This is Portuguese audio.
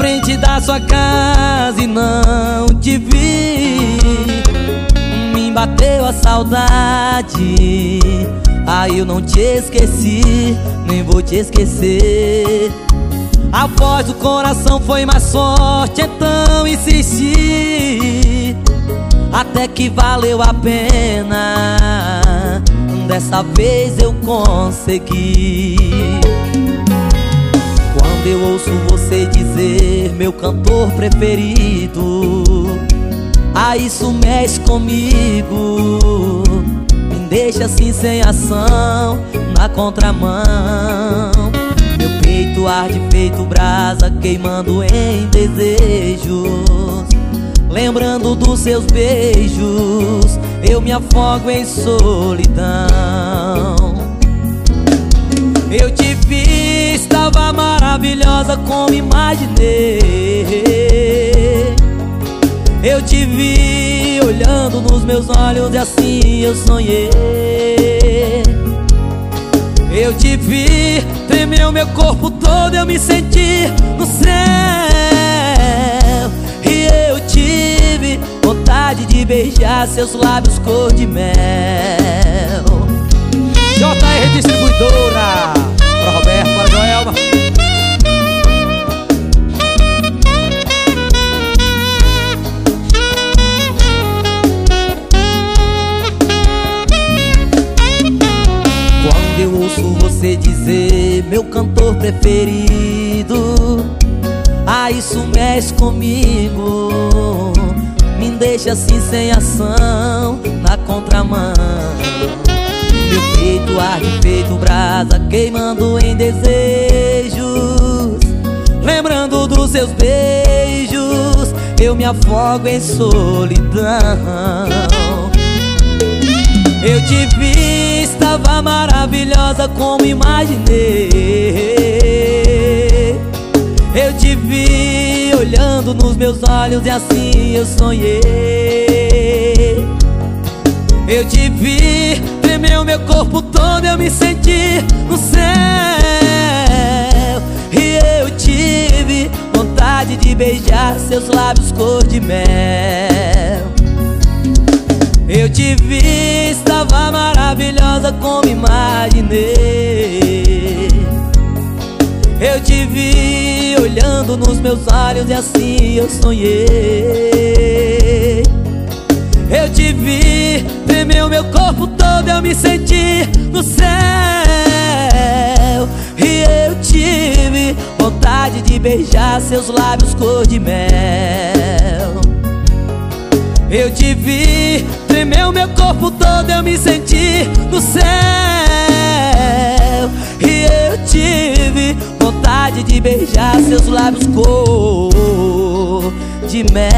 frente da sua casa e não te vi. Me bateu a saudade. Aí eu não te esqueci, nem vou te esquecer. A voz do coração foi mais forte, então insisti. Até que valeu a pena. Dessa vez eu consegui quando eu ouço você dizer meu cantor preferido Ah, isso mexe comigo. Me deixa assim sem ação Na contramão. Meu peito arde feito brasa Queimando em desejos. Lembrando dos seus beijos Eu me afogo em solidão te vi olhando nos meus olhos e assim eu sonhei. Eu te vi, tremeu meu corpo todo, eu me senti no céu. E eu tive vontade de beijar seus lábios cor de mel. JR Distribuidora Para Roberto, para Joelma você dizer meu cantor preferido. Ah, isso mexe comigo. Me deixa assim sem ação Na contramão. Meu peito arde brasa Queimando em desejos. Lembrando dos seus beijos Eu me afogo em solidão Eu te vi, estava maravilhosa como imaginei. Eu te vi olhando nos meus olhos e assim eu sonhei. Eu te vi tremeu meu corpo todo, eu me senti no céu. E eu tive vontade de beijar seus lábios cor de mel. Eu te vi, estava maravilhosa como imaginei. Eu te vi olhando nos meus olhos e assim eu sonhei. Eu te vi, tremeu meu corpo todo, eu me senti no céu. E eu tive vontade de beijar seus lábios cor de mel. Eu te vi, tremeu meu corpo todo, eu me senti no céu. E eu tive vontade de beijar seus lábios cor de mel